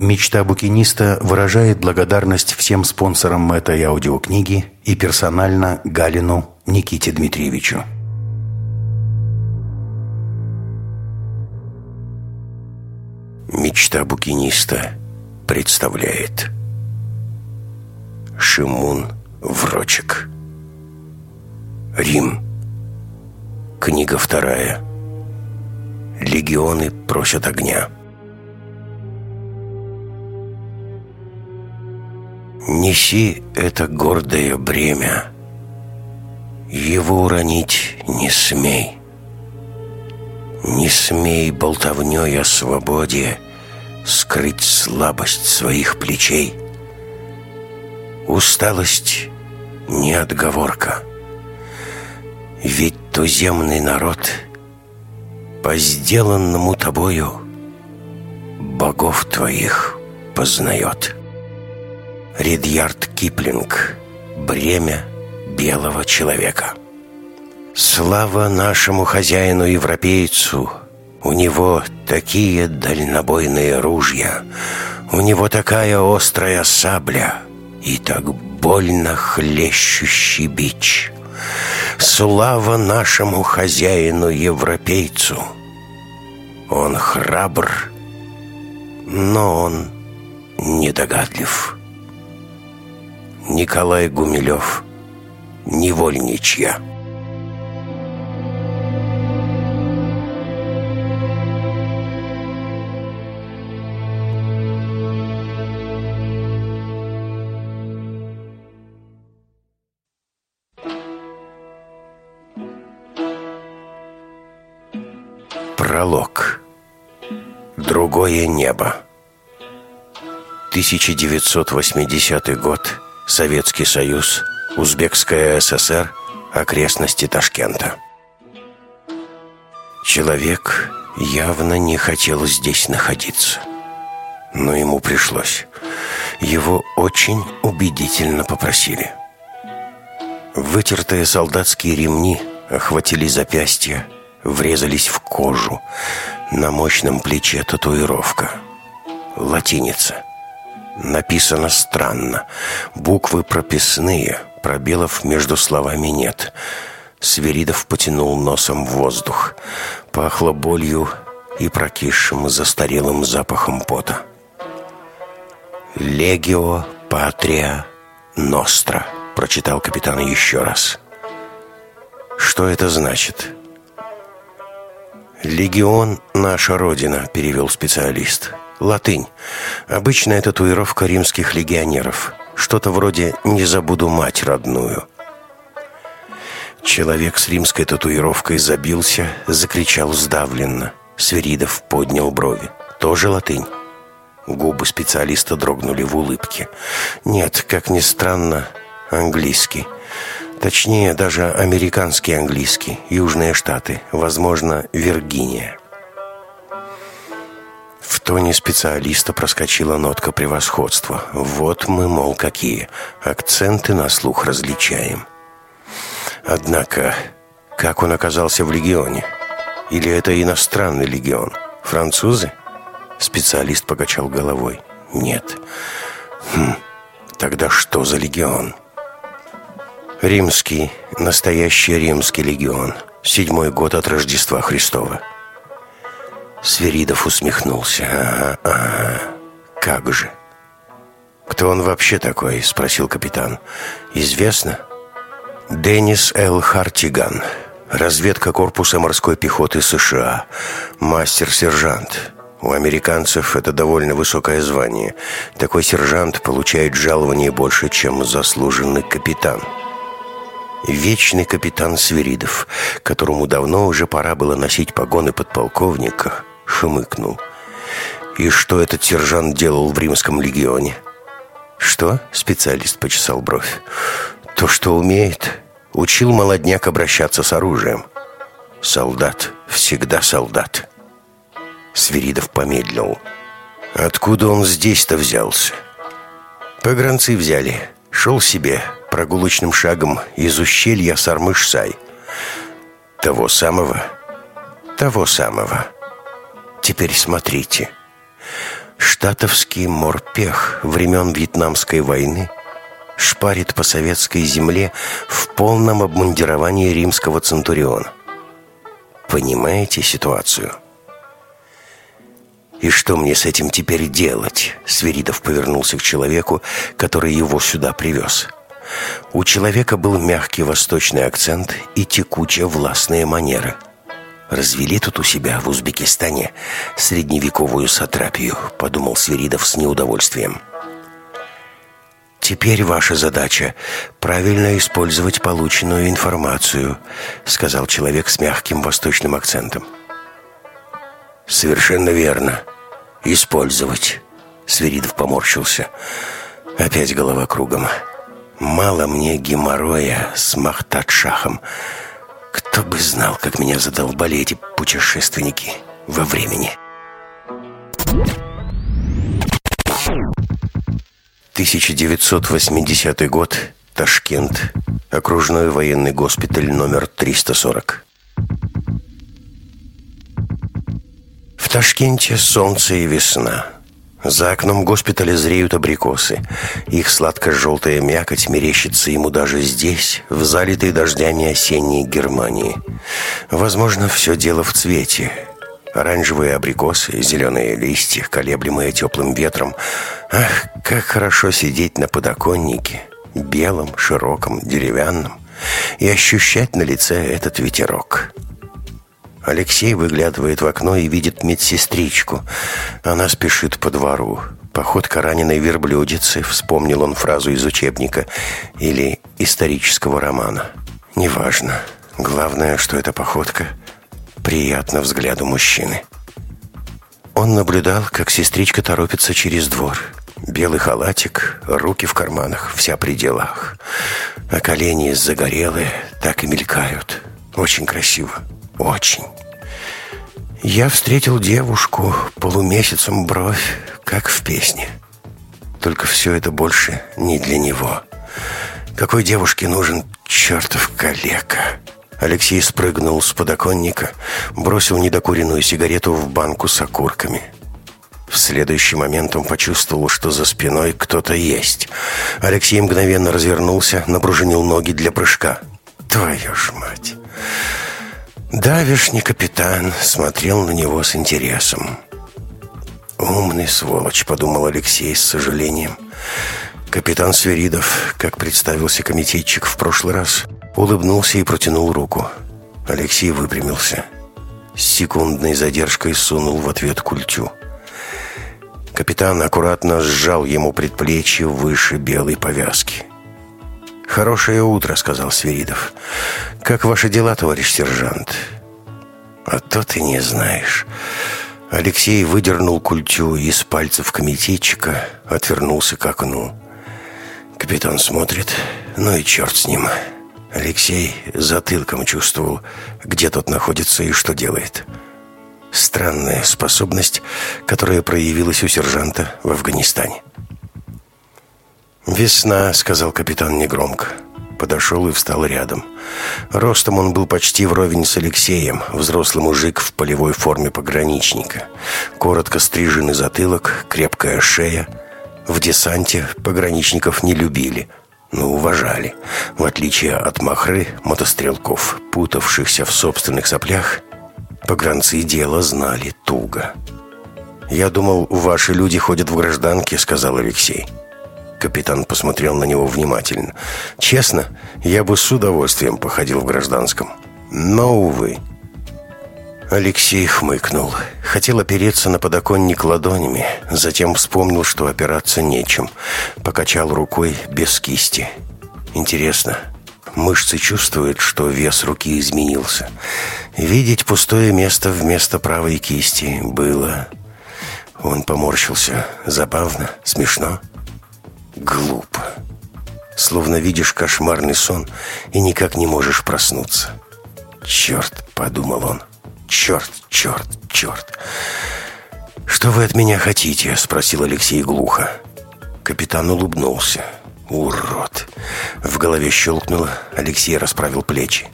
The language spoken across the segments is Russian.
Мечта букиниста выражает благодарность всем спонсорам этой аудиокниги и персонально Галину Никите Дмитриевичу. Мечта букиниста представляет Шимун Врочек. Рим. Книга вторая. Легионы просят огня Неси это гордое бремя, Его уронить не смей. Не смей болтовнёй о свободе Скрыть слабость своих плечей. Усталость не отговорка, Ведь туземный народ По сделанному тобою Богов твоих познает. Ридьярд Киплинг «Бремя белого человека». Слава нашему хозяину-европейцу! У него такие дальнобойные ружья, у него такая острая сабля и так больно хлещущий бич. Слава нашему хозяину-европейцу! Он храбр, но он недогадлив. Николай Гумилев. «Невольничья» Пролог. Другое небо. 1980 год Советский Союз, Узбекская ССР, окрестности Ташкента. Человек явно не хотел здесь находиться. Но ему пришлось. Его очень убедительно попросили. Вытертые солдатские ремни охватили запястья, врезались в кожу. На мощном плече татуировка. Латиница. Написано странно. Буквы прописные, пробелов между словами нет. Сверидов потянул носом в воздух. Пахло болью и прокисшим застарелым запахом пота. «Легио Патрия Ностра», — прочитал капитан еще раз. «Что это значит?» «Легион — наша родина», — перевел специалист. Латынь. Обычная татуировка римских легионеров. Что-то вроде «не забуду мать родную». Человек с римской татуировкой забился, закричал сдавленно. Свиридов поднял брови. Тоже латынь. Губы специалиста дрогнули в улыбке. Нет, как ни странно, английский. Точнее, даже американский английский. Южные Штаты. Возможно, Виргиния. В тоне специалиста проскочила нотка превосходства. Вот мы, мол, какие. Акценты на слух различаем. Однако, как он оказался в легионе? Или это иностранный легион? Французы? Специалист покачал головой. Нет. Хм, тогда что за легион? Римский, настоящий римский легион. Седьмой год от Рождества Христова. Сверидов усмехнулся. «Ага, ага. Как же?» «Кто он вообще такой?» — спросил капитан. «Известно?» «Деннис Л. Хартиган. Разведка корпуса морской пехоты США. Мастер-сержант. У американцев это довольно высокое звание. Такой сержант получает жалование больше, чем заслуженный капитан». Вечный капитан Свиридов, которому давно уже пора было носить погоны подполковника, хмыкнул. «И что этот сержант делал в римском легионе?» «Что?» — специалист почесал бровь. «То, что умеет. Учил молодняк обращаться с оружием. Солдат всегда солдат». Свиридов помедлил. «Откуда он здесь-то взялся?» «Погранцы взяли. Шел себе прогулочным шагом из ущелья Сармыш-Сай. Того самого? Того самого». Теперь смотрите. Штатовский морпех времен Вьетнамской войны шпарит по советской земле в полном обмундировании римского центуриона. Понимаете ситуацию? «И что мне с этим теперь делать?» Свиридов повернулся к человеку, который его сюда привез. У человека был мягкий восточный акцент и текучие властные манеры. «Развели тут у себя в Узбекистане средневековую сатрапию», подумал Свиридов с неудовольствием. «Теперь ваша задача — правильно использовать полученную информацию», сказал человек с мягким восточным акцентом. «Совершенно верно. Использовать». Свиридов поморщился. Опять голова кругом. «Мало мне геморроя с Махтат-Шахом. Кто бы знал, как меня задолбали эти путешественники во времени». 1980 год. Ташкент. Окружной военный госпиталь номер 340. В Ташкенте солнце и весна. За окном госпиталя зреют абрикосы. Их сладко-желтая мякоть мерещится ему даже здесь, в залитой дождями осенней Германии. Возможно, все дело в цвете. Оранжевые абрикосы, зеленые листья, колеблемые теплым ветром. Ах, как хорошо сидеть на подоконнике, белом, широком, деревянном, и ощущать на лице этот ветерок. Алексей выглядывает в окно и видит медсестричку. Она спешит по двору. Походка раненой верблюдицы, вспомнил он фразу из учебника или исторического романа. Неважно. Главное, что эта походка приятна взгляду мужчины. Он наблюдал, как сестричка торопится через двор. Белый халатик, руки в карманах, вся при делах. А колени загорелые, так и мелькают. Очень красиво. Очень. Я встретил девушку полумесяцем бровь, как в песне. Только все это больше не для него. Какой девушке нужен чертов калека? Алексей спрыгнул с подоконника, бросил недокуренную сигарету в банку с окурками. В следующий момент он почувствовал, что за спиной кто-то есть. Алексей мгновенно развернулся, напружинил ноги для прыжка. «Твою ж мать!» Давишний капитан смотрел на него с интересом. «Умный сволочь», — подумал Алексей с сожалением. Капитан Сверидов, как представился комитетчик в прошлый раз, улыбнулся и протянул руку. Алексей выпрямился. С секундной задержкой сунул в ответ культю. Капитан аккуратно сжал ему предплечье выше белой повязки. «Хорошее утро», — сказал Свиридов. «Как ваши дела, товарищ сержант?» «А то ты не знаешь». Алексей выдернул культю из пальцев комитетчика, отвернулся к окну. Капитан смотрит, ну и черт с ним. Алексей затылком чувствовал, где тот находится и что делает. Странная способность, которая проявилась у сержанта в Афганистане. «Весна», — сказал капитан негромко. Подошел и встал рядом. Ростом он был почти вровень с Алексеем, взрослый мужик в полевой форме пограничника. Коротко стриженный затылок, крепкая шея. В десанте пограничников не любили, но уважали. В отличие от махры, мотострелков, путавшихся в собственных соплях, погранцы дело знали туго. «Я думал, ваши люди ходят в гражданке», — сказал Алексей. «Алексей». Капитан посмотрел на него внимательно. «Честно, я бы с удовольствием походил в гражданском. Но, увы». Алексей хмыкнул. Хотел опереться на подоконник ладонями, затем вспомнил, что опираться нечем. Покачал рукой без кисти. «Интересно, мышцы чувствуют, что вес руки изменился. Видеть пустое место вместо правой кисти было...» Он поморщился. «Забавно? Смешно?» Глупо. Словно видишь кошмарный сон и никак не можешь проснуться. «Черт!» — подумал он. «Черт, черт, черт!» «Что вы от меня хотите?» — спросил Алексей глухо. Капитан улыбнулся. «Урод!» В голове щелкнуло, Алексей расправил плечи.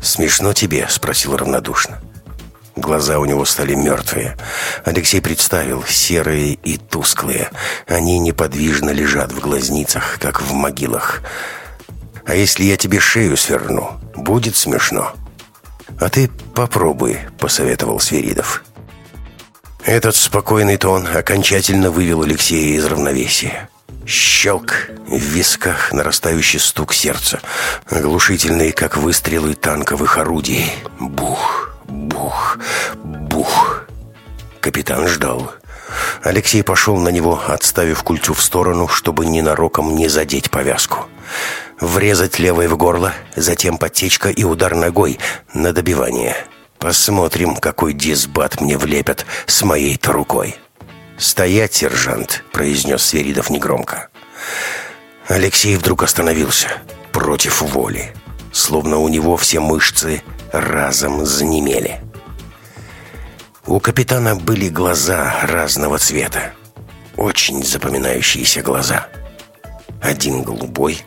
«Смешно тебе?» — спросил равнодушно. Глаза у него стали мертвые. Алексей представил, серые и тусклые. Они неподвижно лежат в глазницах, как в могилах. «А если я тебе шею сверну, будет смешно?» «А ты попробуй», — посоветовал Сверидов. Этот спокойный тон окончательно вывел Алексея из равновесия. Щелк в висках, нарастающий стук сердца, оглушительный, как выстрелы танковых орудий. Бух, бух, бух. Капитан ждал. Алексей пошел на него, отставив культю в сторону, чтобы ненароком не задеть повязку. Врезать левой в горло, затем подтечка и удар ногой на добивание. Посмотрим, какой дисбат мне влепят с моей-то рукой. «Стоять, сержант!» – произнес Сверидов негромко. Алексей вдруг остановился, против воли, словно у него все мышцы разом занемели. У капитана были глаза разного цвета, очень запоминающиеся глаза. Один голубой,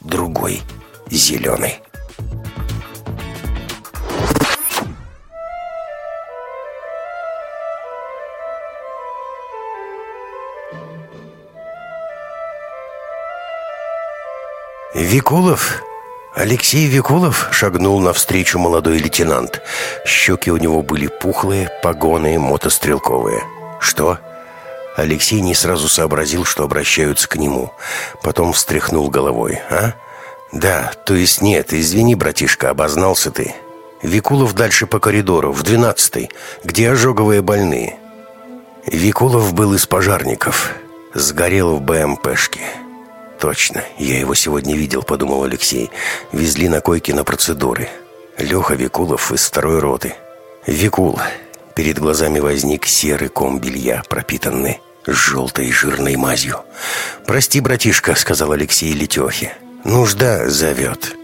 другой зеленый. «Викулов?» Алексей Викулов шагнул навстречу молодой лейтенант. Щеки у него были пухлые, погоны мотострелковые. «Что?» Алексей не сразу сообразил, что обращаются к нему. Потом встряхнул головой. «А? Да, то есть нет, извини, братишка, обознался ты. Викулов дальше по коридору, в двенадцатый, где ожоговые больные». Викулов был из пожарников. Сгорел в БМПшке. «Точно, я его сегодня видел», — подумал Алексей. «Везли на койке на процедуры. Леха Викулов из второй роты». «Викул». Перед глазами возник серый ком белья, пропитанный желтой жирной мазью. «Прости, братишка», — сказал Алексей Летехе. «Нужда зовет».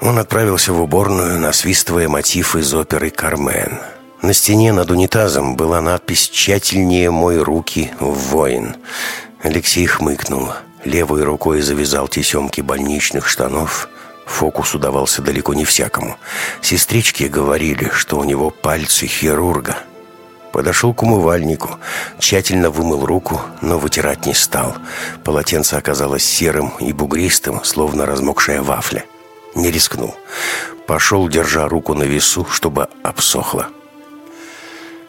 Он отправился в уборную, насвистывая мотив из оперы «Кармен». На стене над унитазом была надпись «Тщательнее мой руки, воин». Алексей хмыкнул. Левой рукой завязал тесемки больничных штанов. Фокус удавался далеко не всякому. Сестрички говорили, что у него пальцы хирурга. Подошел к умывальнику, тщательно вымыл руку, но вытирать не стал. Полотенце оказалось серым и бугристым, словно размокшая вафля. Не рискнул. Пошел, держа руку на весу, чтобы обсохло.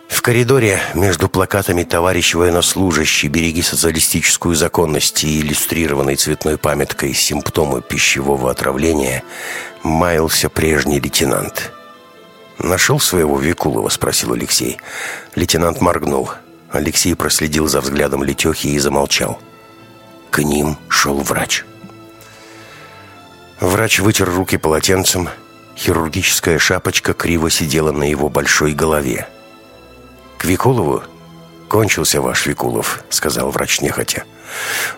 В коридоре между плакатами «Товарищ военнослужащий, береги социалистическую законность» и иллюстрированной цветной памяткой «Симптомы пищевого отравления» маялся прежний лейтенант. «Нашел своего Викулова?» – спросил Алексей. Лейтенант моргнул. Алексей проследил за взглядом Летехи и замолчал. К ним шел врач. Врач вытер руки полотенцем. Хирургическая шапочка криво сидела на его большой голове. «К Викулову?» «Кончился ваш Викулов», — сказал врач нехотя.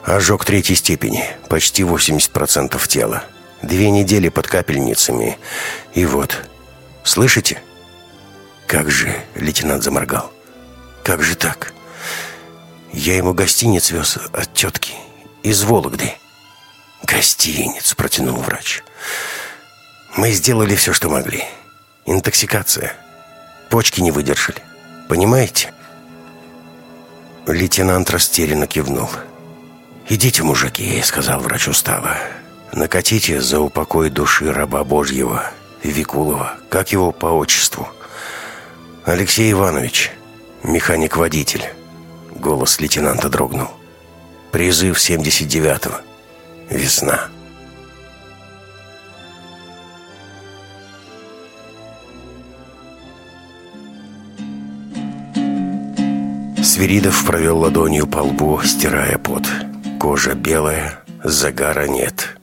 «Ожог третьей степени, почти 80% тела. Две недели под капельницами. И вот. Слышите?» «Как же?» — лейтенант заморгал. «Как же так?» «Я ему гостиниц вез от тетки. Из Вологды». «Гостиниц», — протянул врач. «Мы сделали все, что могли. Интоксикация. Почки не выдержали. Понимаете?» Лейтенант растерянно кивнул. «Идите, мужики», — сказал врач устало. «Накатите за упокой души раба Божьего, Викулова, как его по отчеству. Алексей Иванович, механик-водитель». Голос лейтенанта дрогнул. «Призыв 79-го. Весна». Свиридов провел ладонью по лбу, стирая пот. Кожа белая, загара нет.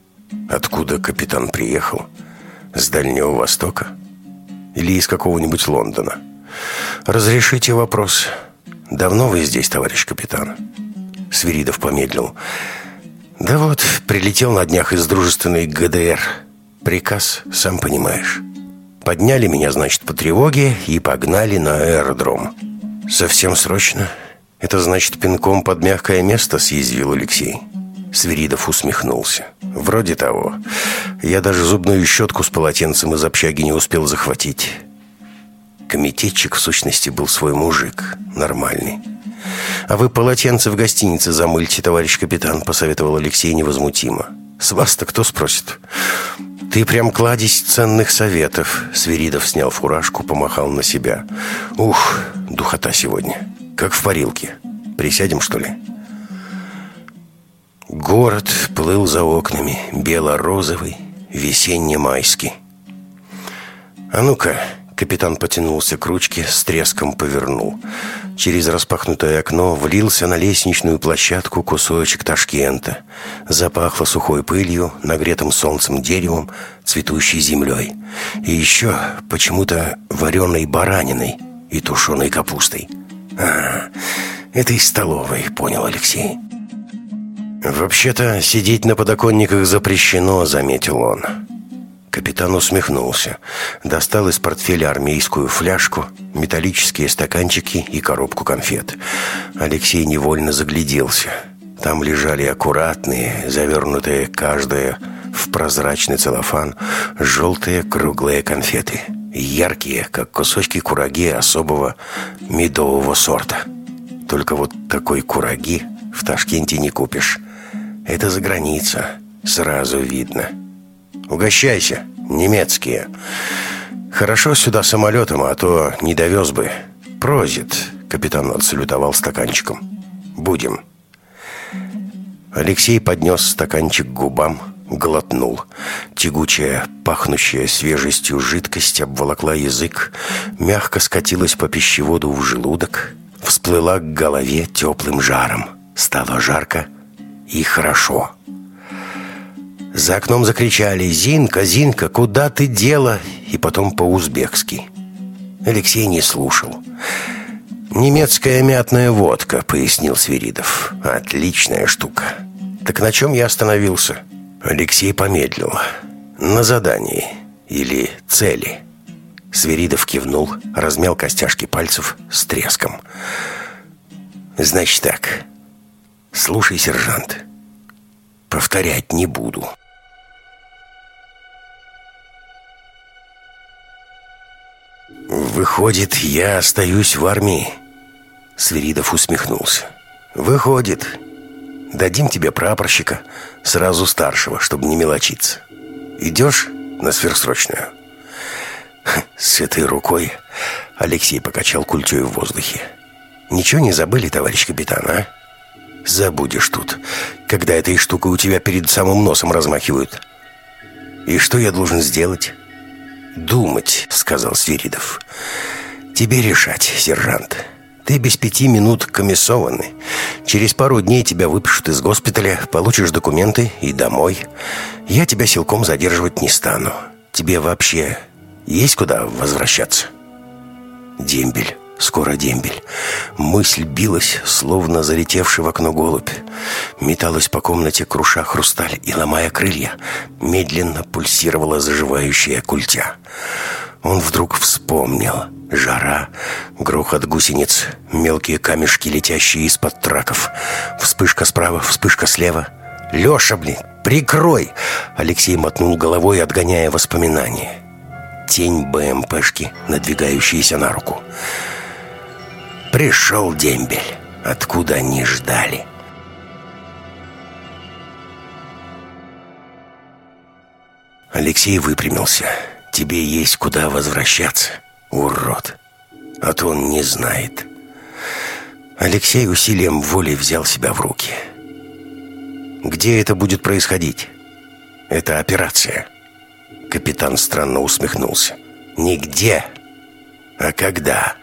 Откуда капитан приехал? С Дальнего Востока? Или из какого-нибудь Лондона? Разрешите вопрос. Давно вы здесь, товарищ капитан? Свиридов помедлил. Да вот, прилетел на днях из дружественной ГДР. Приказ, сам понимаешь. Подняли меня, значит, по тревоге и погнали на аэродром. Совсем срочно «Это значит, пинком под мягкое место?» – съязвил Алексей. Свиридов усмехнулся. «Вроде того. Я даже зубную щетку с полотенцем из общаги не успел захватить». Комитетчик, в сущности, был свой мужик, нормальный. «А вы полотенце в гостинице замыльте, товарищ капитан», — посоветовал Алексей невозмутимо. «С вас-то кто спросит?» «Ты прям кладезь ценных советов», — Свиридов снял фуражку, помахал на себя. «Ух, духота сегодня, как в парилке. Присядем, что ли?» Город плыл за окнами, бело-розовый, весенне-майский. «А ну-ка!» — капитан потянулся к ручке, с треском повернул. Через распахнутое окно влился на лестничную площадку кусочек Ташкента. Запахло сухой пылью, нагретым солнцем деревом, цветущей землей. И еще почему-то вареной бараниной и тушеной капустой. «А, это из столовой», — понял Алексей. «Вообще-то сидеть на подоконниках запрещено», — заметил он. Капитан усмехнулся. Достал из портфеля армейскую фляжку, металлические стаканчики и коробку конфет. Алексей невольно загляделся. Там лежали аккуратные, завернутые каждая в прозрачный целлофан, желтые круглые конфеты. Яркие, как кусочки кураги особого медового сорта. Только вот такой кураги в Ташкенте не купишь. Это за граница, сразу видно. Угощайся, немецкие. Хорошо сюда самолетом, а то не довез бы. Прозит, капитан отсалютовал стаканчиком. Будем. Алексей поднес стаканчик к губам, глотнул. Тягучая, пахнущая свежестью жидкость обволокла язык, мягко скатилась по пищеводу в желудок, всплыла к голове теплым жаром. Стало жарко и хорошо. За окном закричали «Зинка, Зинка, куда ты дела?» И потом по-узбекски. Алексей не слушал. «Немецкая мятная водка», — пояснил Свиридов. «Отличная штука». «Так на чем я остановился?» Алексей помедлил. «На задании. Или цели». Свиридов кивнул, размял костяшки пальцев с треском. «Значит так. Слушай, сержант. Повторять не буду». «Выходит, я остаюсь в армии?» Свиридов усмехнулся. «Выходит. Дадим тебе прапорщика, сразу старшего, чтобы не мелочиться. Идешь на сверхсрочную?» С этой рукой Алексей покачал культей в воздухе. «Ничего не забыли, товарищ капитан, а? Забудешь тут, когда этой штукой у тебя перед самым носом размахивают. И что я должен сделать?» «Думать», — сказал Свиридов. «Тебе решать, сержант. Ты без пяти минут комиссованный. Через пару дней тебя выпишут из госпиталя, получишь документы и домой. Я тебя силком задерживать не стану. Тебе вообще есть куда возвращаться?» Дембель Скоро дембель. Мысль билась, словно залетевший в окно голубь. Металась по комнате, круша хрусталь и ломая крылья. Медленно пульсировала заживающая культя. Он вдруг вспомнил. Жара, грохот гусениц, мелкие камешки, летящие из-под траков. Вспышка справа, вспышка слева. «Леша, блин, прикрой!» Алексей мотнул головой, отгоняя воспоминания. Тень БМПшки, надвигающаяся на руку. Пришел дембель, откуда они ждали. Алексей выпрямился. «Тебе есть куда возвращаться, урод. А то он не знает». Алексей усилием воли взял себя в руки. «Где это будет происходить?» «Это операция». Капитан странно усмехнулся. «Нигде. А когда?»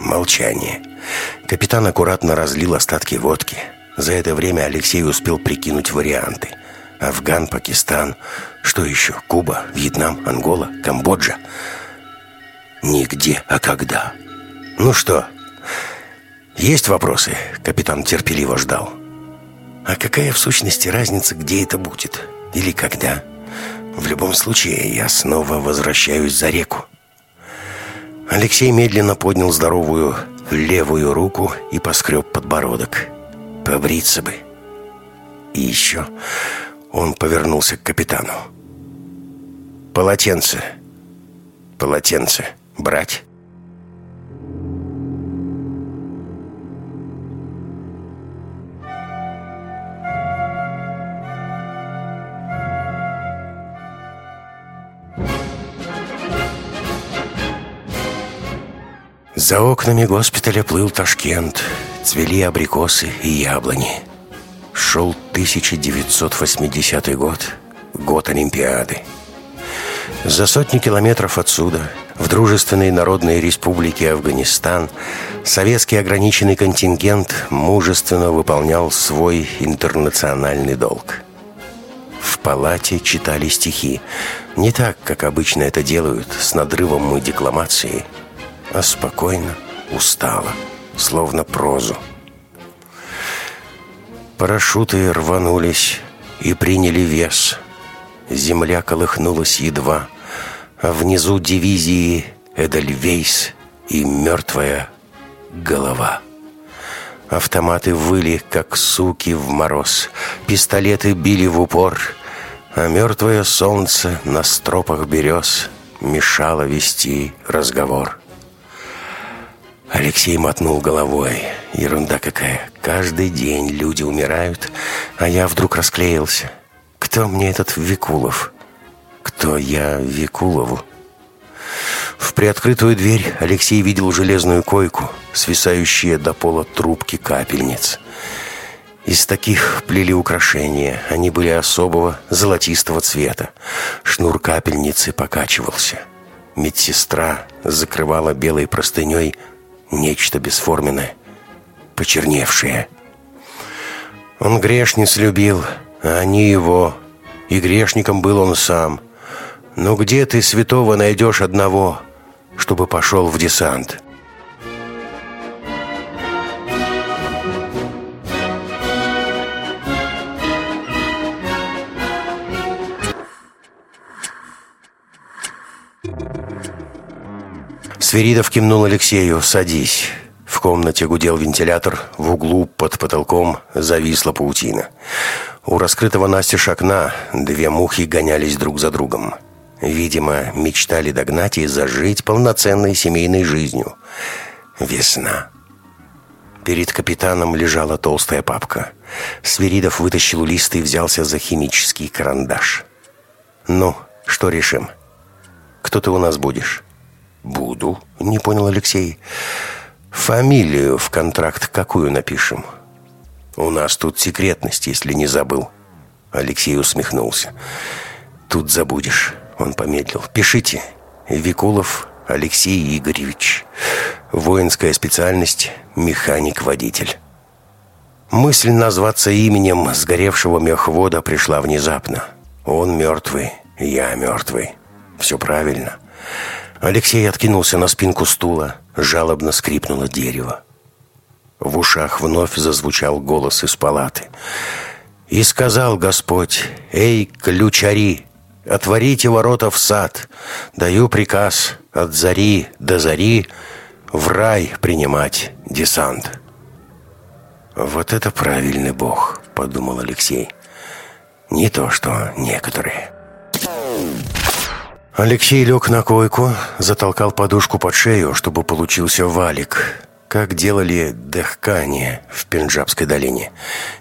Молчание. Капитан аккуратно разлил остатки водки. За это время Алексей успел прикинуть варианты. Афган, Пакистан, что еще? Куба, Вьетнам, Ангола, Камбоджа. Нигде, а когда? Ну что, есть вопросы? Капитан терпеливо ждал. А какая в сущности разница, где это будет? Или когда? В любом случае, я снова возвращаюсь за реку. Алексей медленно поднял здоровую левую руку и поскреб подбородок. Побриться бы. И еще он повернулся к капитану. «Полотенце. Полотенце. Брать? За окнами госпиталя плыл Ташкент, цвели абрикосы и яблони. Шел 1980 год, год Олимпиады. За сотни километров отсюда, в дружественной Народной Республике Афганистан, советский ограниченный контингент мужественно выполнял свой интернациональный долг. В палате читали стихи. Не так, как обычно это делают, с надрывом и декламацией – а спокойно, устало, словно прозу. Парашюты рванулись и приняли вес. Земля колыхнулась едва, а внизу дивизии Эдельвейс и мертвая голова. Автоматы выли, как суки в мороз, пистолеты били в упор, а мертвое солнце на стропах берез мешало вести разговор. Алексей мотнул головой. Ерунда какая. Каждый день люди умирают, а я вдруг расклеился. Кто мне этот Викулов? Кто я Викулову? В приоткрытую дверь Алексей видел железную койку, свисающие до пола трубки капельниц. Из таких плели украшения. Они были особого золотистого цвета. Шнур капельницы покачивался. Медсестра закрывала белой простыней нечто бесформенное, почерневшее. Он грешниц любил, а они его, и грешником был он сам. Но где ты святого найдешь одного, чтобы пошел в десант?» Сверидов кивнул Алексею «Садись». В комнате гудел вентилятор, в углу под потолком зависла паутина. У раскрытого настежь окна две мухи гонялись друг за другом. Видимо, мечтали догнать и зажить полноценной семейной жизнью. Весна. Перед капитаном лежала толстая папка. Свиридов вытащил лист и взялся за химический карандаш. «Ну, что решим? Кто ты у нас будешь?» «Буду», — не понял Алексей. «Фамилию в контракт какую напишем?» «У нас тут секретность, если не забыл». Алексей усмехнулся. «Тут забудешь», — он помедлил. «Пишите. Викулов Алексей Игоревич. Воинская специальность — механик-водитель». Мысль назваться именем сгоревшего мехвода пришла внезапно. Он мертвый, я мертвый. Все правильно. Алексей откинулся на спинку стула, жалобно скрипнуло дерево. В ушах вновь зазвучал голос из палаты. «И сказал Господь, «Эй, ключари, отворите ворота в сад, даю приказ от зари до зари в рай принимать десант». «Вот это правильный Бог», — подумал Алексей. «Не то, что некоторые». Алексей лег на койку, затолкал подушку под шею, чтобы получился валик, как делали дыхкани в Пенджабской долине.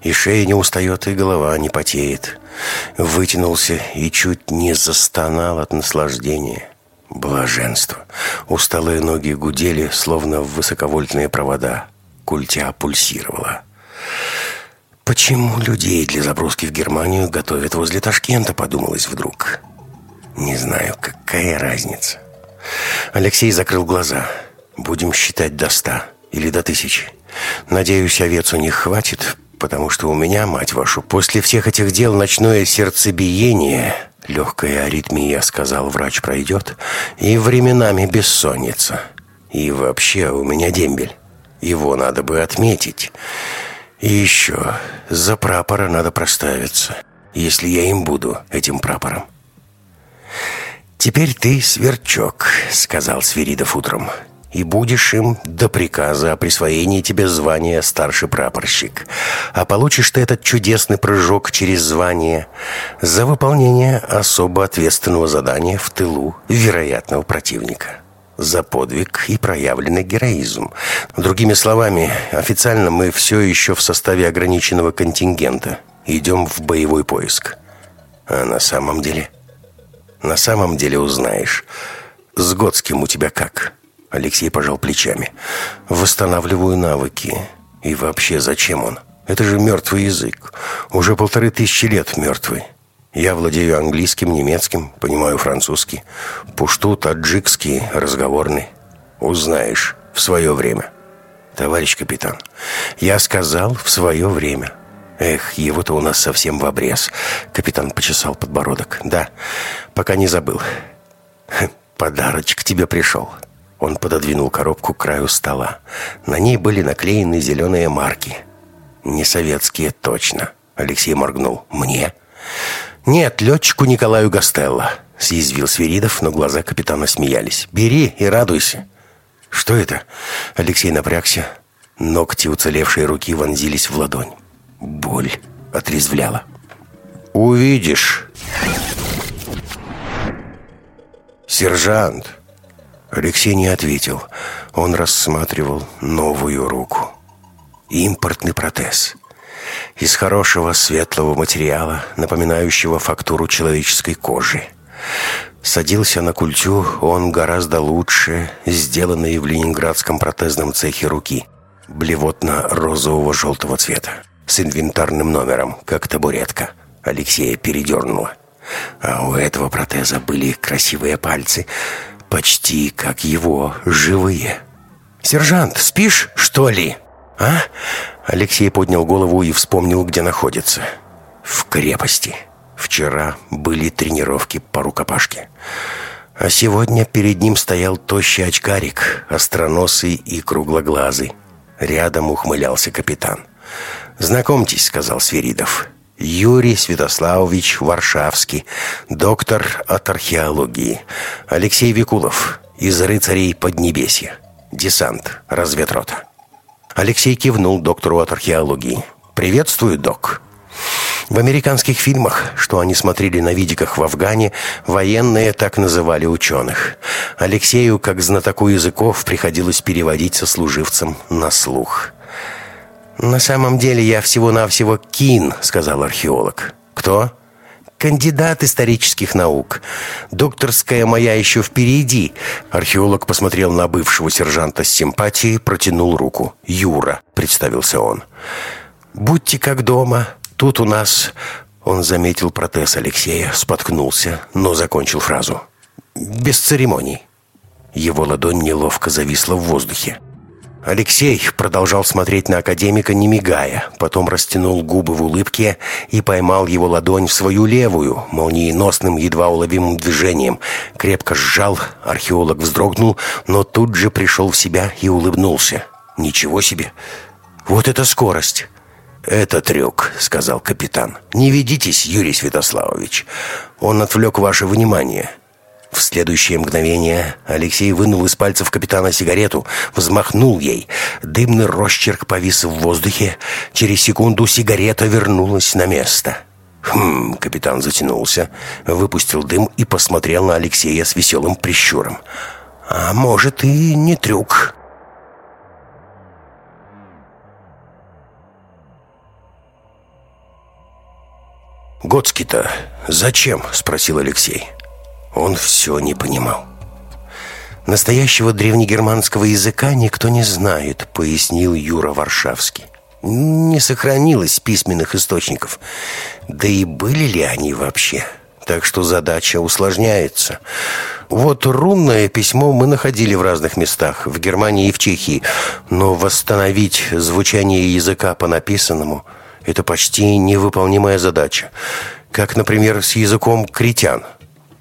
И шея не устает, и голова не потеет. Вытянулся и чуть не застонал от наслаждения. Блаженство. Усталые ноги гудели, словно высоковольтные провода. Культя пульсировала. «Почему людей для заброски в Германию готовят возле Ташкента?» — подумалось вдруг. Не знаю, какая разница. Алексей закрыл глаза. Будем считать до ста или до тысячи. Надеюсь, овец у них хватит, потому что у меня, мать вашу, после всех этих дел ночное сердцебиение, легкая аритмия, сказал врач, пройдет, и временами бессонница. И вообще у меня дембель. Его надо бы отметить. И еще, за прапора надо проставиться, если я им буду, этим прапором. «Теперь ты сверчок», — сказал Свиридов утром, «и будешь им до приказа о присвоении тебе звания старший прапорщик. А получишь ты этот чудесный прыжок через звание за выполнение особо ответственного задания в тылу вероятного противника. за подвиг и проявленный героизм. Другими словами, официально мы все еще в составе ограниченного контингента. Идем в боевой поиск. А на самом деле... На самом деле узнаешь. С Готским у тебя как?» Алексей пожал плечами. «Восстанавливаю навыки. И вообще, зачем он? Это же мертвый язык. Уже полторы тысячи лет мертвый. Я владею английским, немецким, понимаю французский. Пушту, таджикский, разговорный. Узнаешь в свое время. Товарищ капитан, я сказал в свое время. Эх, его-то у нас совсем в обрез. Капитан почесал подбородок. Да, пока не забыл. Подарочек тебе пришел. Он пододвинул коробку к краю стола. На ней были наклеены зеленые марки. Не советские точно. Алексей моргнул. Мне? «Нет, летчику Николаю Гастелло», — съязвил Свиридов, но глаза капитана смеялись. «Бери и радуйся». «Что это?» Алексей напрягся. Ногти уцелевшей руки вонзились в ладонь. Боль отрезвляла. «Увидишь». «Сержант!» Алексей не ответил. Он рассматривал новую руку. Импортный протез из хорошего светлого материала, напоминающего фактуру человеческой кожи. Садился на культю он гораздо лучше, сделанной в ленинградском протезном цехе руки, блевотно-розового желтого цвета, с инвентарным номером, как табуретка. Алексея передернуло. А у этого протеза были красивые пальцы, почти как его, живые. «Сержант, спишь, что ли?» «А?» Алексей поднял голову и вспомнил, где находится. «В крепости. Вчера были тренировки по рукопашке. А сегодня перед ним стоял тощий очкарик, остроносый и круглоглазый. Рядом ухмылялся капитан. «Знакомьтесь», — сказал Свиридов. «Юрий Святославович Варшавский, доктор от археологии. Алексей Викулов, из рыцарей Поднебесья. Десант, разведрота». Алексей кивнул доктору от археологии. «Приветствую, док». В американских фильмах, что они смотрели на видиках в Афгане, военные так называли ученых. Алексею, как знатоку языков, приходилось переводить со служивцем на слух. «На самом деле я всего-навсего Кин», — сказал археолог. «Кто?» кандидат исторических наук. Докторская моя еще впереди. Археолог посмотрел на бывшего сержанта с симпатией, протянул руку. Юра, представился он. Будьте как дома. Тут у нас... Он заметил протез Алексея, споткнулся, но закончил фразу. Без церемоний. Его ладонь неловко зависла в воздухе. Алексей продолжал смотреть на академика, не мигая, потом растянул губы в улыбке и поймал его ладонь в свою левую, молниеносным, едва уловимым движением. Крепко сжал, археолог вздрогнул, но тут же пришел в себя и улыбнулся. «Ничего себе! Вот это скорость!» «Это трюк», — сказал капитан. «Не ведитесь, Юрий Святославович. Он отвлек ваше внимание. В следующее мгновение Алексей вынул из пальцев капитана сигарету, взмахнул ей. Дымный росчерк повис в воздухе. Через секунду сигарета вернулась на место. «Хм...» — капитан затянулся, выпустил дым и посмотрел на Алексея с веселым прищуром. «А может, и не трюк». «Готский-то зачем?» — спросил Алексей. Он все не понимал. «Настоящего древнегерманского языка никто не знает», — пояснил Юра Варшавский. «Не сохранилось письменных источников. Да и были ли они вообще?» Так что задача усложняется. Вот рунное письмо мы находили в разных местах, в Германии и в Чехии. Но восстановить звучание языка по написанному – это почти невыполнимая задача. Как, например, с языком критян –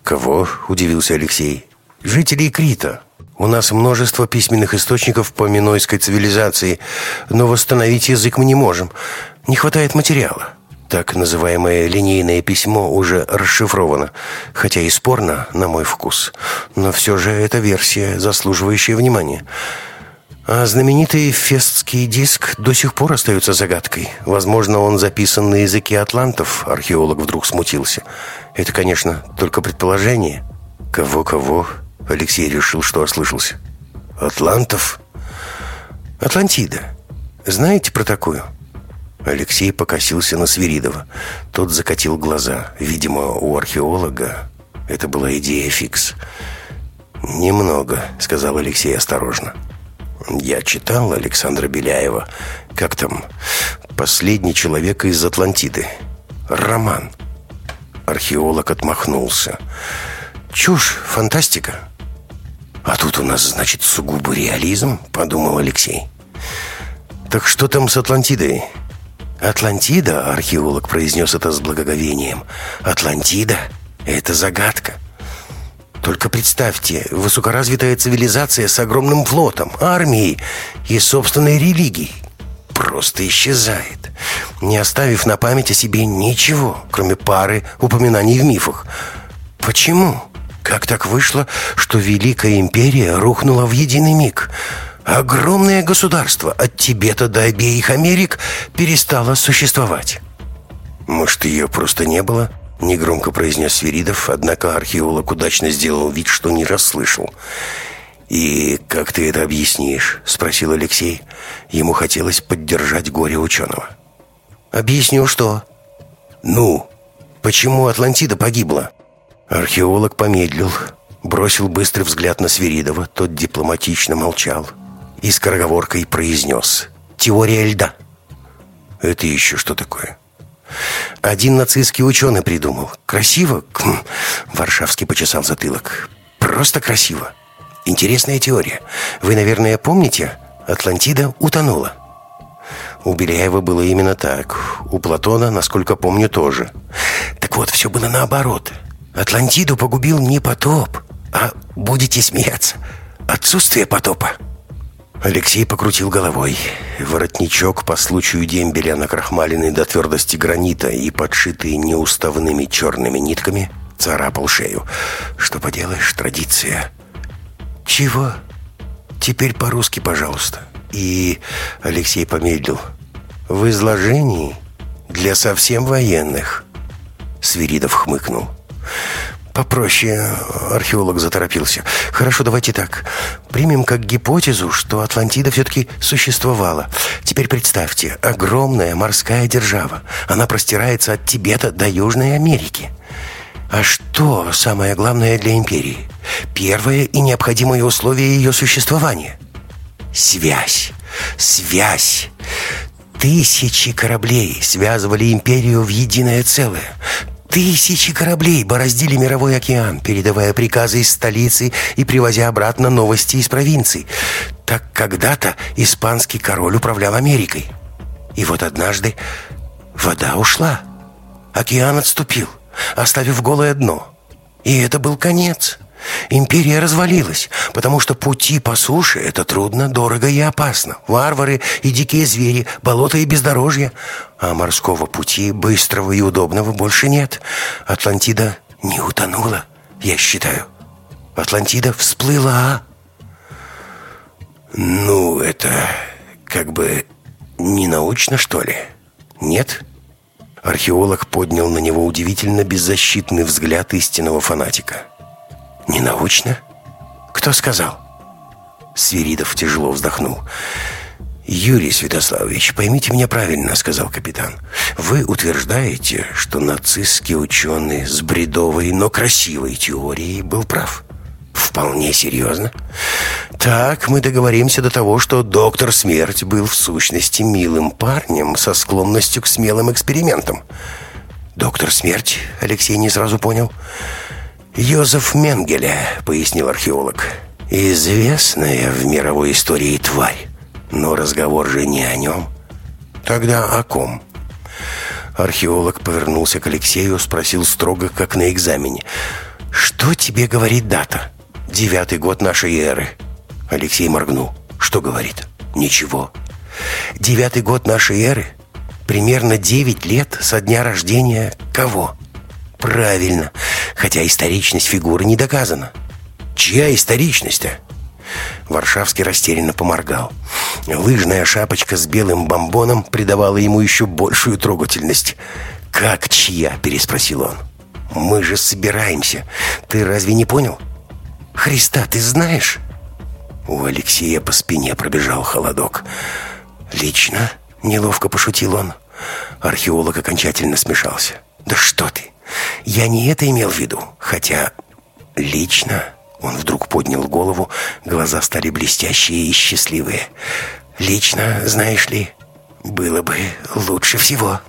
«Кого?» – удивился Алексей. «Жителей Крита. У нас множество письменных источников по минойской цивилизации, но восстановить язык мы не можем. Не хватает материала». Так называемое линейное письмо уже расшифровано, хотя и спорно, на мой вкус. Но все же это версия, заслуживающая внимания. А знаменитый фестский диск до сих пор остается загадкой. Возможно, он записан на языке атлантов, археолог вдруг смутился. Это, конечно, только предположение. Кого-кого? Алексей решил, что ослышался. «Атлантов?» «Атлантида. Знаете про такую?» Алексей покосился на Свиридова. Тот закатил глаза. Видимо, у археолога это была идея фикс. «Немного», — сказал Алексей осторожно. «Я читал Александра Беляева. Как там? Последний человек из Атлантиды. Роман». Археолог отмахнулся. «Чушь, фантастика». «А тут у нас, значит, сугубо реализм», — подумал Алексей. «Так что там с Атлантидой?» «Атлантида», — археолог произнес это с благоговением. «Атлантида — это загадка». Только представьте, высокоразвитая цивилизация с огромным флотом, армией и собственной религией просто исчезает, не оставив на память о себе ничего, кроме пары упоминаний в мифах. Почему? Как так вышло, что Великая Империя рухнула в единый миг? Огромное государство от Тибета до обеих Америк перестало существовать. Может, ее просто не было? Негромко произнес Свиридов, однако археолог удачно сделал вид, что не расслышал. «И как ты это объяснишь?» — спросил Алексей. Ему хотелось поддержать горе ученого. «Объясню что?» «Ну, почему Атлантида погибла?» Археолог помедлил, бросил быстрый взгляд на Свиридова. Тот дипломатично молчал и скороговоркой произнес «Теория льда». «Это еще что такое?» Один нацистский ученый придумал. Красиво? Хм. Варшавский почесал затылок. Просто красиво. Интересная теория. Вы, наверное, помните? Атлантида утонула. У Беляева было именно так. У Платона, насколько помню, тоже. Так вот, все было наоборот. Атлантиду погубил не потоп, а, будете смеяться, отсутствие потопа. Алексей покрутил головой. Воротничок по случаю дембеля, накрахмаленный до твердости гранита и подшитый неуставными черными нитками, царапал шею. Что поделаешь, традиция. Чего? Теперь по-русски, пожалуйста. И Алексей помедлил. В изложении для совсем военных. Свиридов хмыкнул. Попроще, археолог заторопился. Хорошо, давайте так. Примем как гипотезу, что Атлантида все-таки существовала. Теперь представьте, огромная морская держава. Она простирается от Тибета до Южной Америки. А что самое главное для империи? Первое и необходимое условие ее существования. Связь. Связь. Тысячи кораблей связывали империю в единое целое. Тысячи кораблей бороздили мировой океан, передавая приказы из столицы и привозя обратно новости из провинций. Так когда-то испанский король управлял Америкой. И вот однажды вода ушла. Океан отступил, оставив голое дно. И это был конец. Империя развалилась, потому что пути по суше — это трудно, дорого и опасно. Варвары и дикие звери, болота и бездорожье. А морского пути, быстрого и удобного, больше нет. Атлантида не утонула, я считаю. Атлантида всплыла. Ну, это как бы не научно, что ли? Нет? Археолог поднял на него удивительно беззащитный взгляд истинного фанатика. «Ненаучно? Кто сказал?» Свиридов тяжело вздохнул. «Юрий Святославович, поймите меня правильно», — сказал капитан. «Вы утверждаете, что нацистский ученый с бредовой, но красивой теорией был прав?» «Вполне серьезно?» «Так, мы договоримся до того, что доктор Смерть был в сущности милым парнем со склонностью к смелым экспериментам». «Доктор Смерть?» — Алексей не сразу понял. «Йозеф Менгеле», — пояснил археолог. «Известная в мировой истории тварь. Но разговор же не о нем». «Тогда о ком?» Археолог повернулся к Алексею, спросил строго, как на экзамене. «Что тебе говорит дата?» «Девятый год нашей эры». Алексей моргнул. «Что говорит?» «Ничего». «Девятый год нашей эры? Примерно девять лет со дня рождения кого?» Правильно. Хотя историчность фигуры не доказана. Чья историчность-то? Варшавский растерянно поморгал. Лыжная шапочка с белым бомбоном придавала ему еще большую трогательность. «Как чья?» – переспросил он. «Мы же собираемся. Ты разве не понял?» Христа ты знаешь?» У Алексея по спине пробежал холодок. «Лично?» — неловко пошутил он. Археолог окончательно смешался. «Да что ты! Я не это имел в виду. Хотя лично...» Он вдруг поднял голову, глаза стали блестящие и счастливые. «Лично, знаешь ли, было бы лучше всего».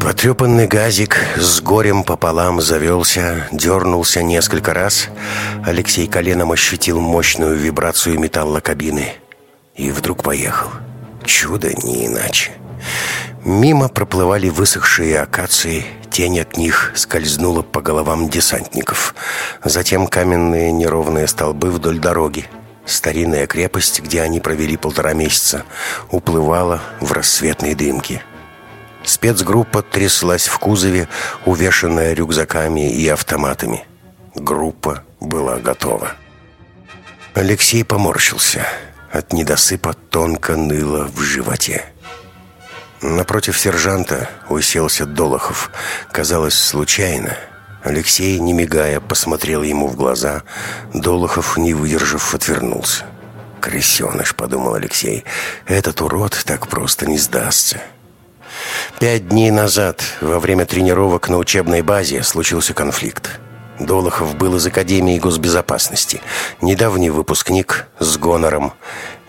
Потрепанный газик с горем пополам завелся, дернулся несколько раз. Алексей коленом ощутил мощную вибрацию металла кабины. И вдруг поехал. Чудо не иначе. Мимо проплывали высохшие акации, тень от них скользнула по головам десантников. Затем каменные неровные столбы вдоль дороги. Старинная крепость, где они провели полтора месяца, уплывала в рассветные дымки. Спецгруппа тряслась в кузове, увешанная рюкзаками и автоматами. Группа была готова. Алексей поморщился. От недосыпа тонко ныло в животе. Напротив сержанта уселся Долохов. Казалось, случайно. Алексей, не мигая, посмотрел ему в глаза. Долохов, не выдержав, отвернулся. «Крысеныш», — подумал Алексей, — «этот урод так просто не сдастся». Пять дней назад, во время тренировок на учебной базе, случился конфликт. Долохов был из Академии госбезопасности, недавний выпускник с гонором,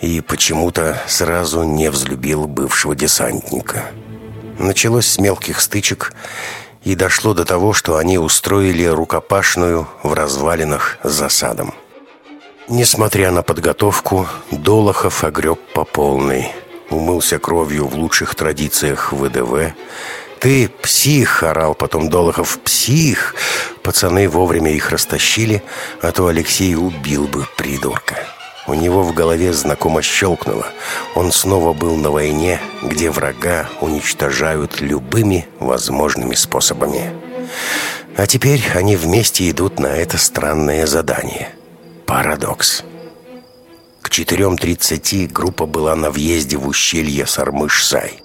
и почему-то сразу не взлюбил бывшего десантника. Началось с мелких стычек, и дошло до того, что они устроили рукопашную в развалинах засадом. Несмотря на подготовку, Долохов огреб по полной – умылся кровью в лучших традициях ВДВ. «Ты псих!» — орал потом Долохов. «Псих!» Пацаны вовремя их растащили, а то Алексей убил бы придурка. У него в голове знакомо щелкнуло. Он снова был на войне, где врага уничтожают любыми возможными способами. А теперь они вместе идут на это странное задание. Парадокс. К 4.30 группа была на въезде в ущелье Сармыш-Сай.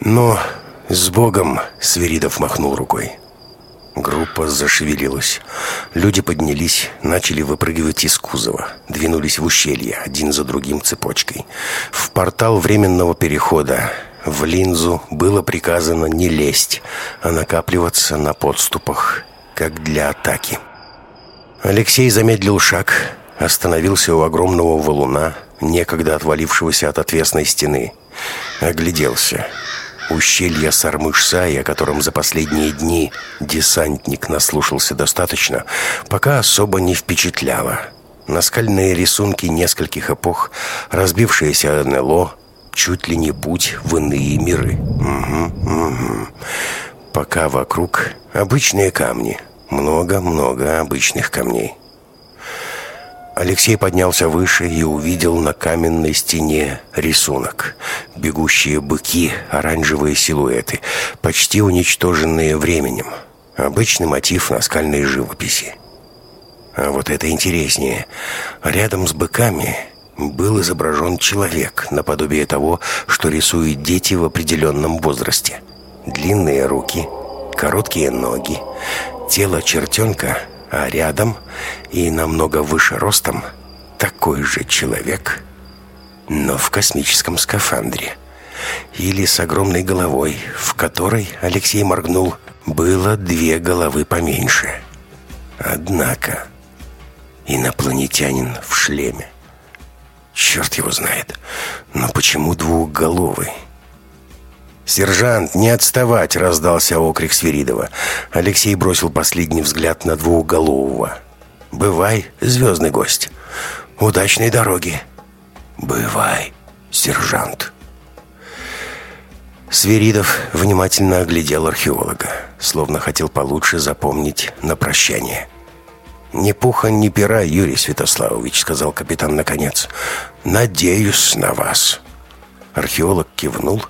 «Но с Богом!» — Свиридов махнул рукой. Группа зашевелилась. Люди поднялись, начали выпрыгивать из кузова. Двинулись в ущелье, один за другим цепочкой. В портал временного перехода в линзу было приказано не лезть, а накапливаться на подступах, как для атаки. Алексей замедлил шаг, Остановился у огромного валуна, некогда отвалившегося от отвесной стены. Огляделся. Ущелье Сармышсай, о котором за последние дни десантник наслушался достаточно, пока особо не впечатляло. Наскальные рисунки нескольких эпох, разбившиеся НЛО, чуть ли не путь в иные миры. Угу, угу. Пока вокруг обычные камни. Много-много обычных камней. Алексей поднялся выше и увидел на каменной стене рисунок. Бегущие быки, оранжевые силуэты, почти уничтоженные временем. Обычный мотив наскальной живописи. А вот это интереснее. Рядом с быками был изображен человек, наподобие того, что рисуют дети в определенном возрасте. Длинные руки, короткие ноги, тело чертенка — а рядом и намного выше ростом такой же человек, но в космическом скафандре. Или с огромной головой, в которой, Алексей моргнул, было две головы поменьше. Однако инопланетянин в шлеме. Черт его знает, но почему двухголовый? «Сержант, не отставать!» — раздался окрик Свиридова. Алексей бросил последний взгляд на двухголового. «Бывай, звездный гость. Удачной дороги!» «Бывай, сержант!» Свиридов внимательно оглядел археолога, словно хотел получше запомнить на прощание. «Ни пуха, ни пера, Юрий Святославович», — сказал капитан наконец. «Надеюсь на вас». Археолог кивнул.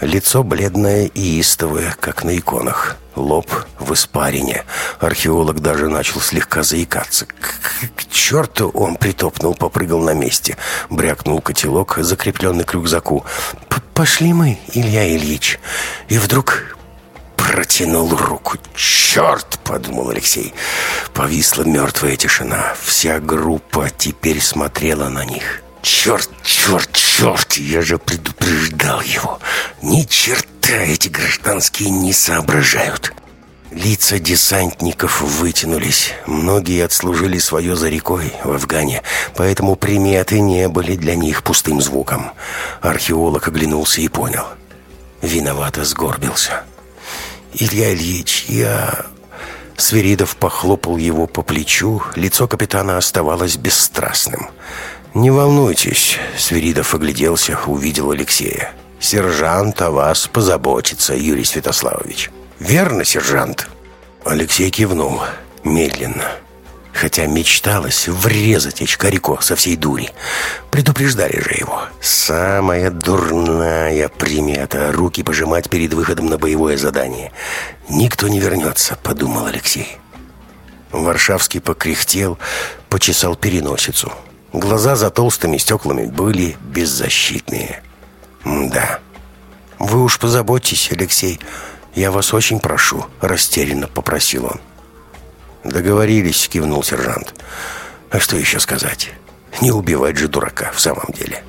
Лицо бледное и истовое, как на иконах. Лоб в испарине. Археолог даже начал слегка заикаться. К, -к, к черту он притопнул, попрыгал на месте. Брякнул котелок, закрепленный к рюкзаку. «Пошли мы, Илья Ильич». И вдруг протянул руку. «Черт!» — подумал Алексей. Повисла мертвая тишина. Вся группа теперь смотрела на них. «Черт, черт, черт! Я же предупреждал его! Ни черта эти гражданские не соображают!» Лица десантников вытянулись. Многие отслужили свое за рекой в Афгане, поэтому приметы не были для них пустым звуком. Археолог оглянулся и понял. Виновато сгорбился. «Илья Ильич, я...» Свиридов похлопал его по плечу, лицо капитана оставалось бесстрастным. «Не волнуйтесь», — Свиридов огляделся, увидел Алексея. «Сержант о вас позаботится, Юрий Святославович». «Верно, сержант?» Алексей кивнул, медленно. Хотя мечталось врезать очкарико со всей дури. Предупреждали же его. Самая дурная примета — руки пожимать перед выходом на боевое задание. «Никто не вернется», — подумал Алексей. Варшавский покряхтел, почесал переносицу. Глаза за толстыми стеклами были беззащитные. «Да. Вы уж позаботьтесь, Алексей. Я вас очень прошу», — растерянно попросил он. «Договорились», — кивнул сержант. «А что еще сказать? Не убивать же дурака в самом деле».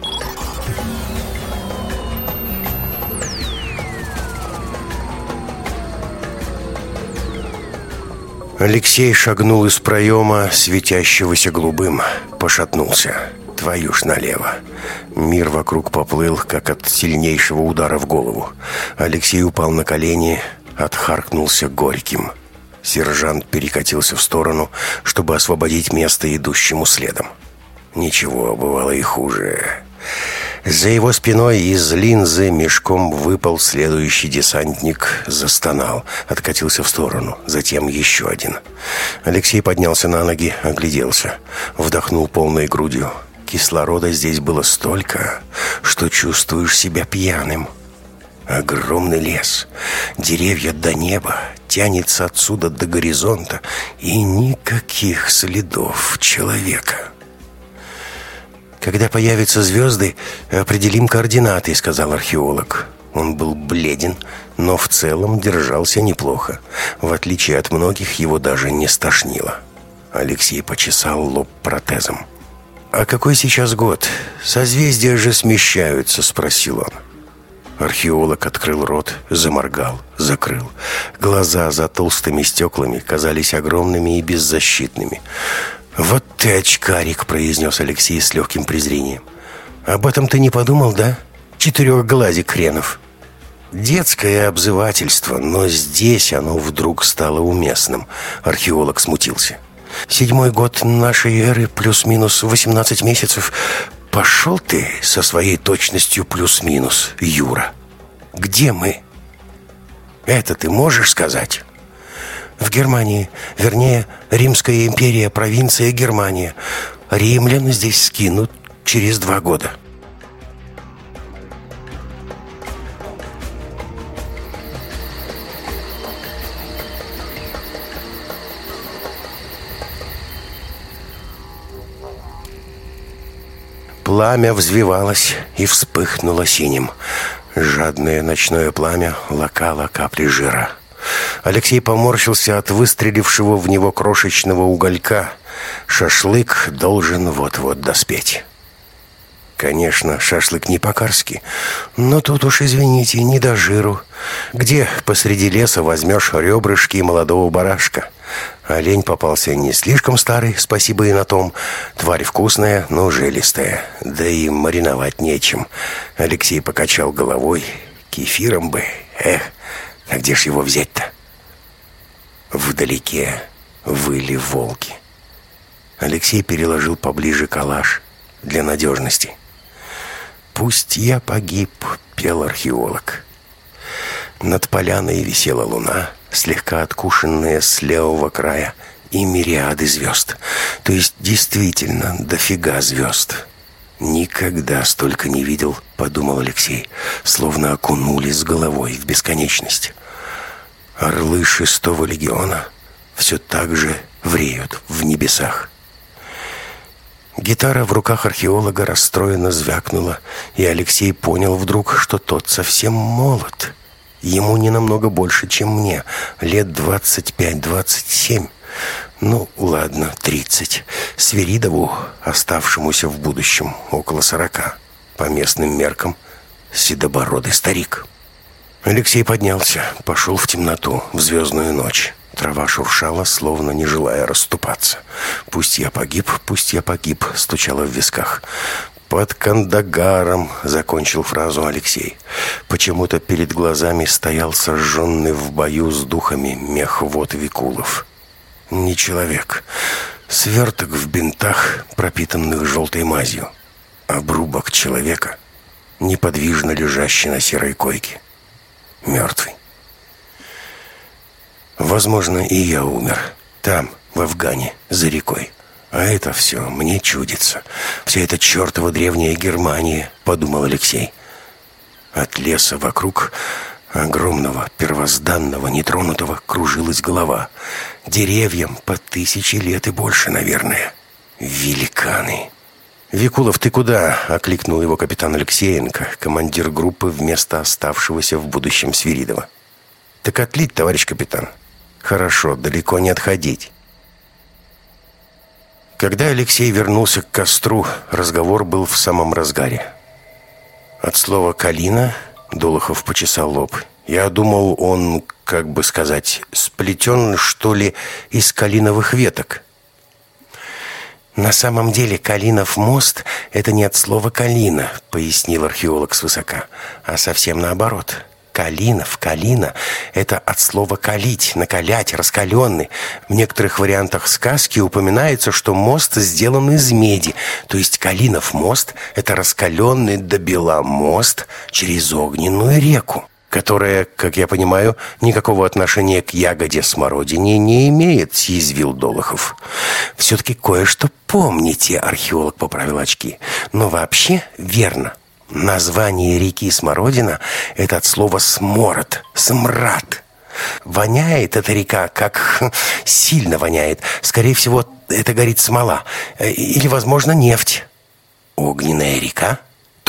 Алексей шагнул из проема, светящегося голубым, пошатнулся. Твою ж налево. Мир вокруг поплыл, как от сильнейшего удара в голову. Алексей упал на колени, отхаркнулся горьким. Сержант перекатился в сторону, чтобы освободить место идущему следом. Ничего, бывало и хуже. За его спиной из линзы мешком выпал следующий десантник, застонал, откатился в сторону, затем еще один. Алексей поднялся на ноги, огляделся, вдохнул полной грудью. Кислорода здесь было столько, что чувствуешь себя пьяным. Огромный лес, деревья до неба, тянется отсюда до горизонта, и никаких следов человека. «Когда появятся звезды, определим координаты», — сказал археолог. Он был бледен, но в целом держался неплохо. В отличие от многих, его даже не стошнило. Алексей почесал лоб протезом. «А какой сейчас год? Созвездия же смещаются», — спросил он. Археолог открыл рот, заморгал, закрыл. Глаза за толстыми стеклами казались огромными и беззащитными. «Вот ты очкарик», — произнес Алексей с легким презрением. «Об этом ты не подумал, да? Четырехглазик хренов». Детское обзывательство, но здесь оно вдруг стало уместным. Археолог смутился. «Седьмой год нашей эры плюс-минус 18 месяцев «Пошел ты со своей точностью плюс-минус, Юра. Где мы?» «Это ты можешь сказать?» «В Германии. Вернее, Римская империя, провинция Германия. Римлян здесь скинут через два года». Пламя взвивалось и вспыхнуло синим. Жадное ночное пламя лакало капли жира. Алексей поморщился от выстрелившего в него крошечного уголька. Шашлык должен вот-вот доспеть. Конечно, шашлык не по-карски, но тут уж, извините, не до жиру. Где посреди леса возьмешь ребрышки молодого барашка? Олень попался не слишком старый, спасибо и на том. Тварь вкусная, но жилистая. Да и мариновать нечем. Алексей покачал головой. Кефиром бы. Эх, а где ж его взять-то? Вдалеке выли волки. Алексей переложил поближе калаш для надежности. «Пусть я погиб», — пел археолог. Над поляной висела луна, слегка откушенная с левого края, и мириады звезд. То есть действительно дофига звезд. «Никогда столько не видел», — подумал Алексей, словно окунулись с головой в бесконечность. Орлы шестого легиона все так же вреют в небесах. Гитара в руках археолога расстроенно звякнула, и Алексей понял вдруг, что тот совсем молод. Ему не намного больше, чем мне, лет двадцать пять-двадцать семь. Ну, ладно, тридцать. Сверидову, оставшемуся в будущем около сорока, по местным меркам, седобородый старик. Алексей поднялся, пошел в темноту, в звездную ночь. Трава шуршала, словно не желая расступаться. «Пусть я погиб, пусть я погиб», — стучало в висках. «Под Кандагаром», — закончил фразу Алексей. Почему-то перед глазами стоял сожженный в бою с духами мехвод Викулов. Не человек. Сверток в бинтах, пропитанных желтой мазью. Обрубок человека, неподвижно лежащий на серой койке. Мертвый. Возможно, и я умер. Там, в Афгане, за рекой. А это все мне чудится. Вся эта чертова древняя Германия, подумал Алексей. От леса вокруг огромного, первозданного, нетронутого кружилась голова. Деревьям по тысячи лет и больше, наверное. Великаны. «Викулов, ты куда?» — окликнул его капитан Алексеенко, командир группы вместо оставшегося в будущем Свиридова. «Так отлить, товарищ капитан». «Хорошо, далеко не отходить». Когда Алексей вернулся к костру, разговор был в самом разгаре. От слова «калина» Долохов почесал лоб. Я думал, он, как бы сказать, сплетен, что ли, из калиновых веток. «На самом деле Калинов мост — это не от слова «калина», — пояснил археолог свысока, а совсем наоборот. Калинов, калина — это от слова «калить», «накалять», «раскаленный». В некоторых вариантах сказки упоминается, что мост сделан из меди, то есть Калинов мост — это раскаленный до бела мост через огненную реку которая, как я понимаю, никакого отношения к ягоде смородине не имеет, съязвил Долохов. Все-таки кое-что помните, археолог поправил очки. Но вообще верно. Название реки Смородина – это от слова «смород», «смрад». Воняет эта река, как сильно воняет. Скорее всего, это горит смола. Э, или, возможно, нефть. Огненная река?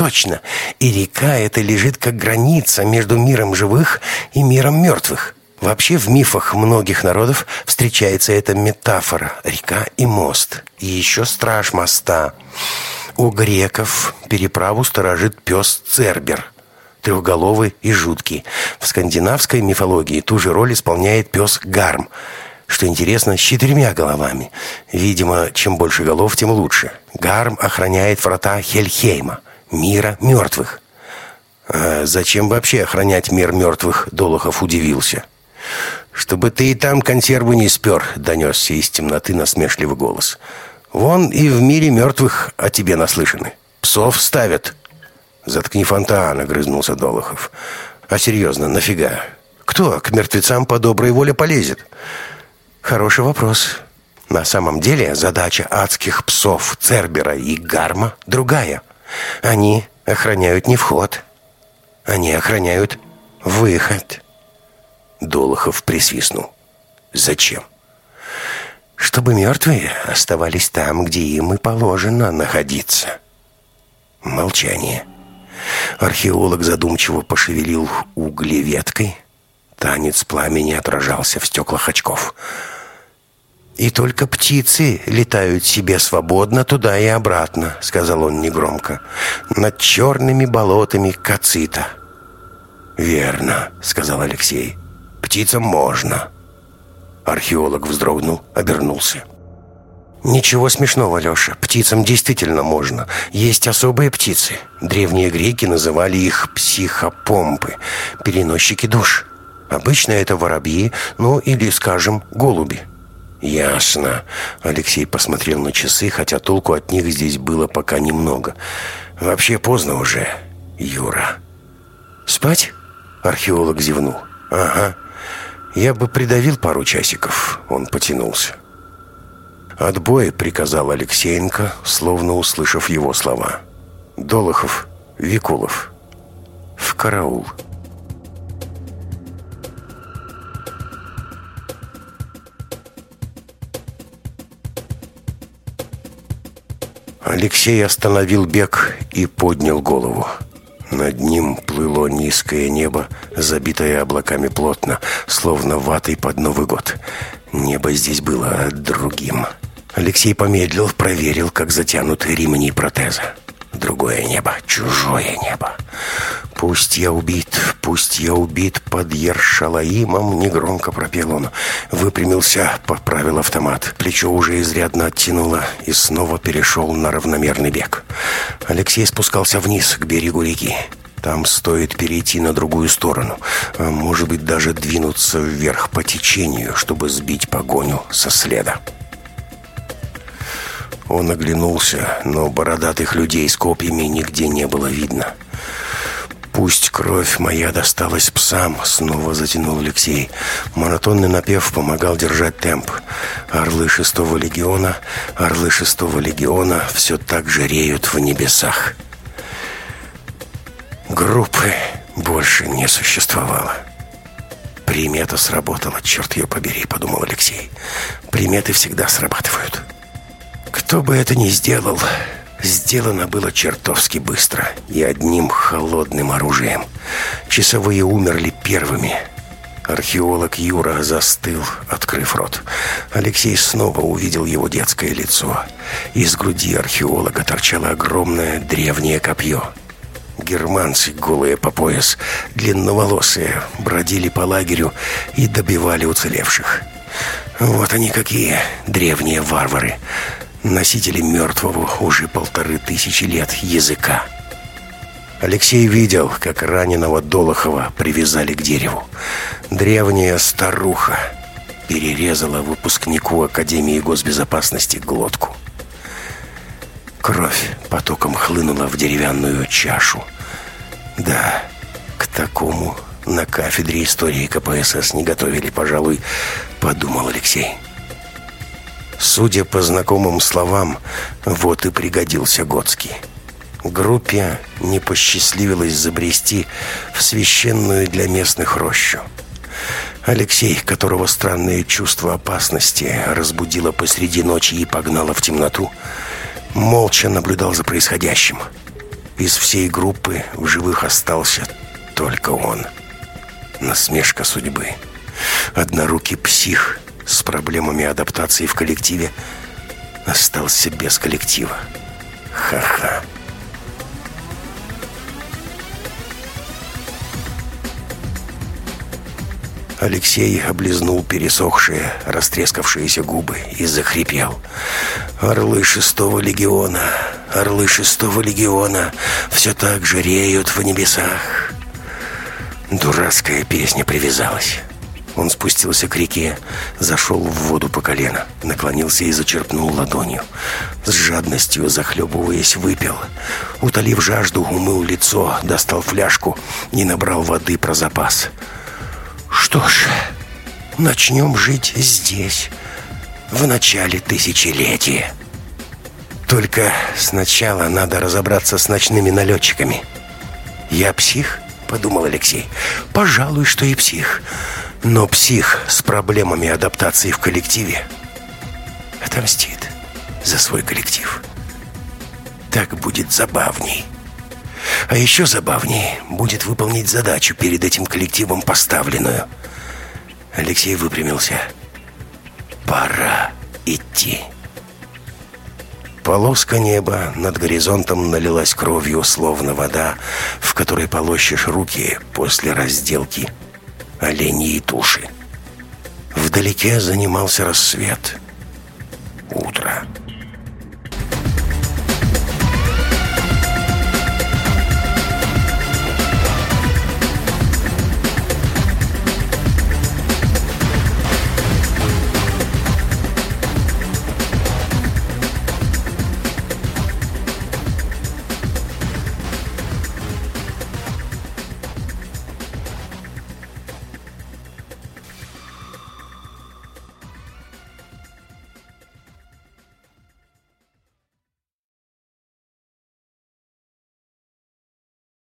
Точно. И река эта лежит как граница между миром живых и миром мертвых. Вообще в мифах многих народов встречается эта метафора – река и мост. И еще страж моста – у греков переправу сторожит пес Цербер, трехголовый и жуткий. В скандинавской мифологии ту же роль исполняет пес Гарм, что интересно, с четырьмя головами. Видимо, чем больше голов, тем лучше. Гарм охраняет врата Хельхейма, мира мертвых. А зачем вообще охранять мир мертвых, Долохов удивился. «Чтобы ты и там консервы не спер», — донесся из темноты насмешливый голос. Вон и в мире мертвых о тебе наслышаны. Псов ставят. Заткни фонтан, огрызнулся Долохов. А серьезно, нафига? Кто к мертвецам по доброй воле полезет? Хороший вопрос. На самом деле задача адских псов Цербера и Гарма другая. Они охраняют не вход. Они охраняют выход. Долохов присвистнул. Зачем? чтобы мертвые оставались там, где им и положено находиться. Молчание. Археолог задумчиво пошевелил угли веткой. Танец пламени отражался в стеклах очков. «И только птицы летают себе свободно туда и обратно», — сказал он негромко, — «над черными болотами Кацита». «Верно», — сказал Алексей, — «птицам можно». Археолог вздрогнул, обернулся. «Ничего смешного, Леша. Птицам действительно можно. Есть особые птицы. Древние греки называли их психопомпы, переносчики душ. Обычно это воробьи, ну или, скажем, голуби». «Ясно». Алексей посмотрел на часы, хотя толку от них здесь было пока немного. «Вообще поздно уже, Юра». «Спать?» Археолог зевнул. «Ага. Я бы придавил пару часиков. Он потянулся. «Отбой», — приказал Алексеенко, словно услышав его слова. Долохов, Викулов. В караул. Алексей остановил бег и поднял голову. Над ним плыло низкое небо, забитое облаками плотно, словно ватой под Новый год. Небо здесь было другим. Алексей помедлил, проверил, как затянуты ремни протеза. Другое небо, чужое небо. «Пусть я убит, пусть я убит под Ершалаимом», — негромко пропел он. Выпрямился, поправил автомат. Плечо уже изрядно оттянуло и снова перешел на равномерный бег. Алексей спускался вниз, к берегу реки. Там стоит перейти на другую сторону, а может быть даже двинуться вверх по течению, чтобы сбить погоню со следа. Он оглянулся, но бородатых людей с копьями нигде не было видно. «Пусть кровь моя досталась псам», — снова затянул Алексей. Монотонный напев помогал держать темп. Орлы шестого легиона, орлы шестого легиона все так же реют в небесах. Группы больше не существовало. Примета сработала, черт ее побери, подумал Алексей. Приметы всегда срабатывают. Кто бы это ни сделал, Сделано было чертовски быстро и одним холодным оружием. Часовые умерли первыми. Археолог Юра застыл, открыв рот. Алексей снова увидел его детское лицо. Из груди археолога торчало огромное древнее копье. Германцы, голые по пояс, длинноволосые, бродили по лагерю и добивали уцелевших. Вот они какие, древние варвары носители мертвого уже полторы тысячи лет языка. Алексей видел, как раненого Долохова привязали к дереву. Древняя старуха перерезала выпускнику Академии госбезопасности глотку. Кровь потоком хлынула в деревянную чашу. Да, к такому на кафедре истории КПСС не готовили, пожалуй, подумал Алексей. Судя по знакомым словам, вот и пригодился Готский. Группе не посчастливилось забрести в священную для местных рощу. Алексей, которого странное чувство опасности разбудило посреди ночи и погнало в темноту, молча наблюдал за происходящим. Из всей группы в живых остался только он. Насмешка судьбы. Однорукий псих, с проблемами адаптации в коллективе остался без коллектива. Ха-ха. Алексей облизнул пересохшие, растрескавшиеся губы и захрипел. «Орлы шестого легиона, орлы шестого легиона все так же реют в небесах». Дурацкая песня привязалась. Он спустился к реке, зашел в воду по колено, наклонился и зачерпнул ладонью. С жадностью, захлебываясь, выпил. Утолив жажду, умыл лицо, достал фляжку и набрал воды про запас. «Что ж, начнем жить здесь, в начале тысячелетия. Только сначала надо разобраться с ночными налетчиками». «Я псих?» — подумал Алексей. «Пожалуй, что и псих». Но псих с проблемами адаптации в коллективе отомстит за свой коллектив. Так будет забавней. А еще забавней будет выполнить задачу перед этим коллективом поставленную. Алексей выпрямился. Пора идти. Полоска неба над горизонтом налилась кровью, словно вода, в которой полощешь руки после разделки оленьи туши. Вдалеке занимался рассвет. Утро.